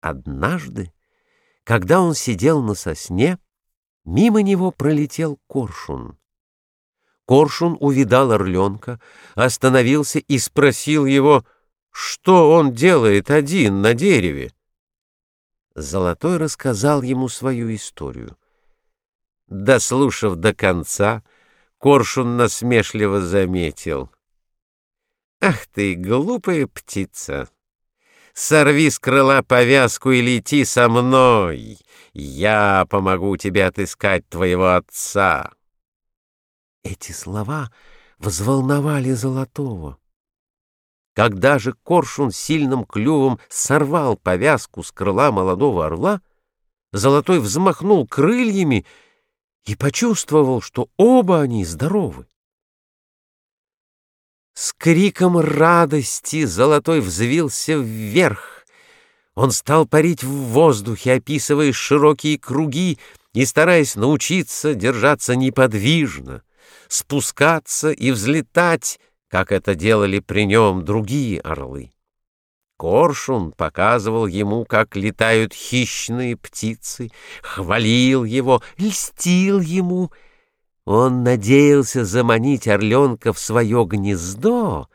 Однажды, когда он сидел на сосне, мимо него пролетел коршун. Коршун увидал орленка, остановился и спросил его, что он делает один на дереве. Золотой рассказал ему свою историю. Дослушав до конца, Коршун насмешливо заметил. «Ах ты, глупая птица! Сорви с крыла повязку и лети со мной! Я помогу тебе отыскать твоего отца!» Эти слова взволновали Золотого. Когда же коршун сильным клювом сорвал повязку с крыла молодого орла, Золотой взмахнул крыльями и почувствовал, что оба они здоровы. С криком радости Золотой взвился вверх. Он стал парить в воздухе, описывая широкие круги и стараясь научиться держаться неподвижно, спускаться и взлетать, как это делали при нем другие орлы. Коршун показывал ему, как летают хищные птицы, хвалил его, льстил ему. Он надеялся заманить орленка в свое гнездо,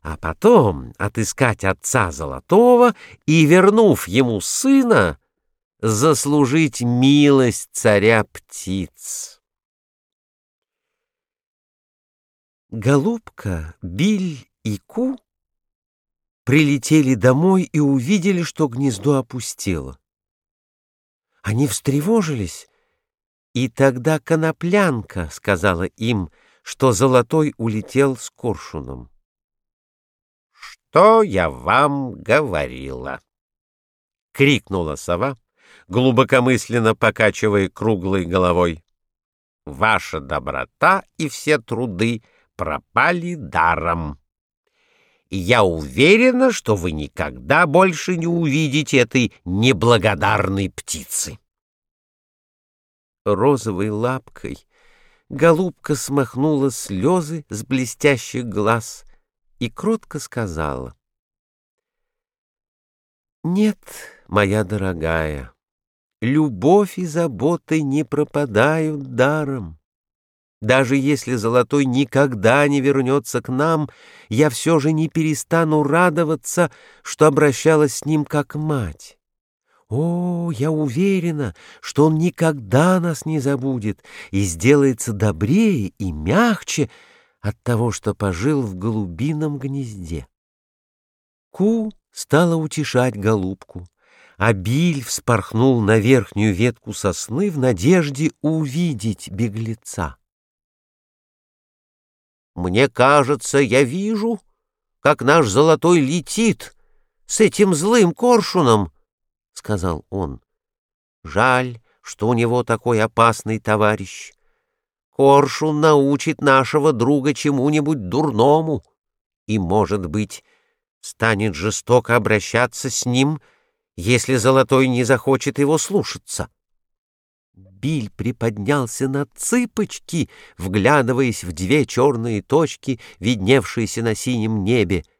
а потом отыскать отца Золотого и, вернув ему сына, заслужить милость царя птиц. Голубка, Биль и Ку прилетели домой и увидели, что гнездо опустело. Они встревожились, и тогда коноплянка сказала им, что золотой улетел с коршуном. «Что я вам говорила?» — крикнула сова, глубокомысленно покачивая круглой головой. «Ваша доброта и все труды пропали даром» и я уверена, что вы никогда больше не увидите этой неблагодарной птицы. Розовой лапкой голубка смахнула слезы с блестящих глаз и кротко сказала. «Нет, моя дорогая, любовь и заботы не пропадают даром. Даже если Золотой никогда не вернется к нам, я все же не перестану радоваться, что обращалась с ним как мать. О, я уверена, что он никогда нас не забудет и сделается добрее и мягче от того, что пожил в голубином гнезде. Ку стала утешать голубку, а Биль вспорхнул на верхнюю ветку сосны в надежде увидеть беглеца. Мне кажется, я вижу, как наш золотой летит с этим злым коршуном, — сказал он. Жаль, что у него такой опасный товарищ. Коршун научит нашего друга чему-нибудь дурному и, может быть, станет жестоко обращаться с ним, если золотой не захочет его слушаться. Биль приподнялся на цыпочки, вглядываясь в две черные точки, видневшиеся на синем небе —